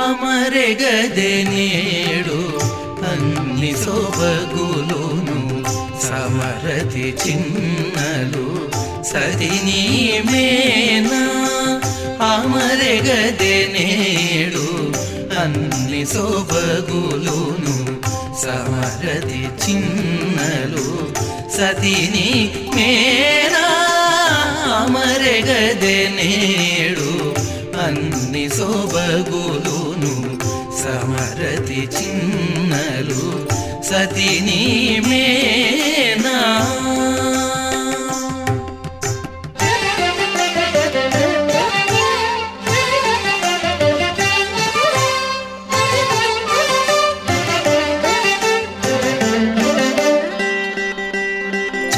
అమరెగదె నేడు అన్ని సొబగులును సమరతి చిన్నలు సదిని మేనా అమరెగదె నేడు అన్ని సమరి శోభగులును సమరది చిన్నలు సతిని మేనా అమరెగదె నేడు అన్ని శోభగులును సమరతి చిన్నలు సతిని మేనా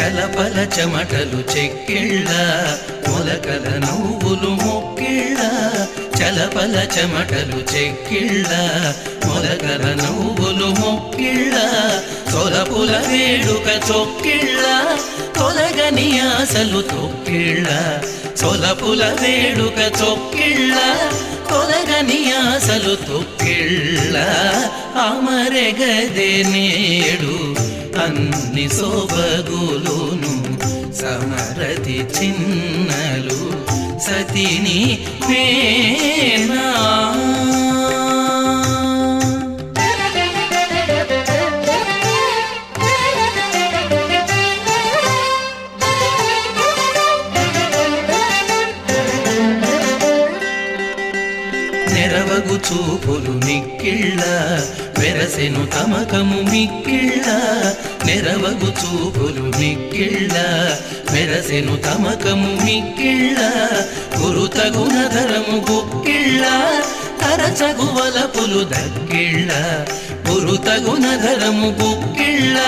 చలపల చెమటలు చెక్కిళ్ళ మొలకల నువ్వులు మొక్కిళ్ళ చలపల చెమటలు చెక్కిళ్ళ మొలకల నువ్వులు మొక్కిళ్ళ తొలపుల వేడుక చొక్కిళ్ళ తొలగని ఆశలు తొక్కిళ్ళ తొలపుల వేడుక చొక్కిళ్ళ తొలగని ఆశలు తొక్కిళ్ళ. అమరెగదే నేడు అన్ని శోభగులును సమరతి చిన్నలు సతిని మే నెరవగు చూపులు మిక్కిళ్ళ వెరసెను తమకము మిక్కిళ్ళ. నెరవగు చూపులు మిక్కిళ్ళ వెరసెను తమకము మిక్కిళ్ళ. గురుతగున ధరము గుక్కిళ్ళ తరచగు వలపులు దగ్గిళ్ళ గురుతగున ధరము గుక్కిళ్ళ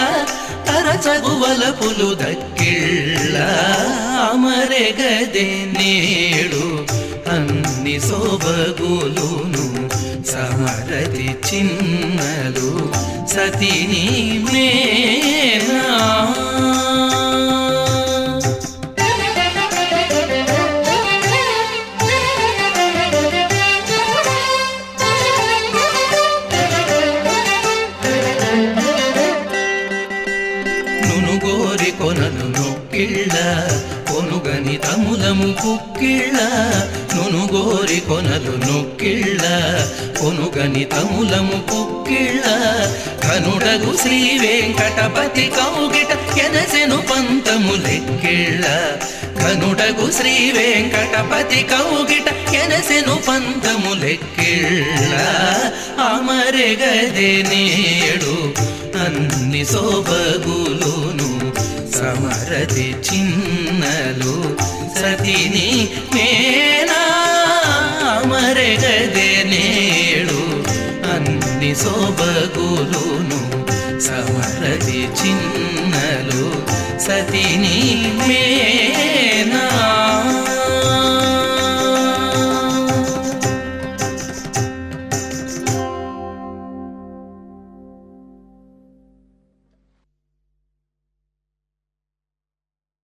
తరచగు వలపులు దక్కిళ్ళ. అమరెగదే నేడు అన్ని శోభగులును సమరతి చిన్నలు సతిని మే కుక్కిళ్ళ కొనుగని తములము కుక్కిళ్ళ నునుగోరి కొనలు నొక్కిళ్ళ కొనుగని తములము కుక్కిళ్ళ కనుడగు శ్రీ వెంకటపతి కౌగిట ఎనసెను పంతము లెక్కిళ్ళ కనుడగు శ్రీ వెంకటపతి కౌగిట ఎనసెను పంతము లెక్కిళ్ళ అమరెగదే నేడు అన్ని శోభగులును సమరతి చిన్నలు సతిని మేనా మరగదే నేడు అన్ని శోభగులును సమరతి చిన్నలు సతిని మే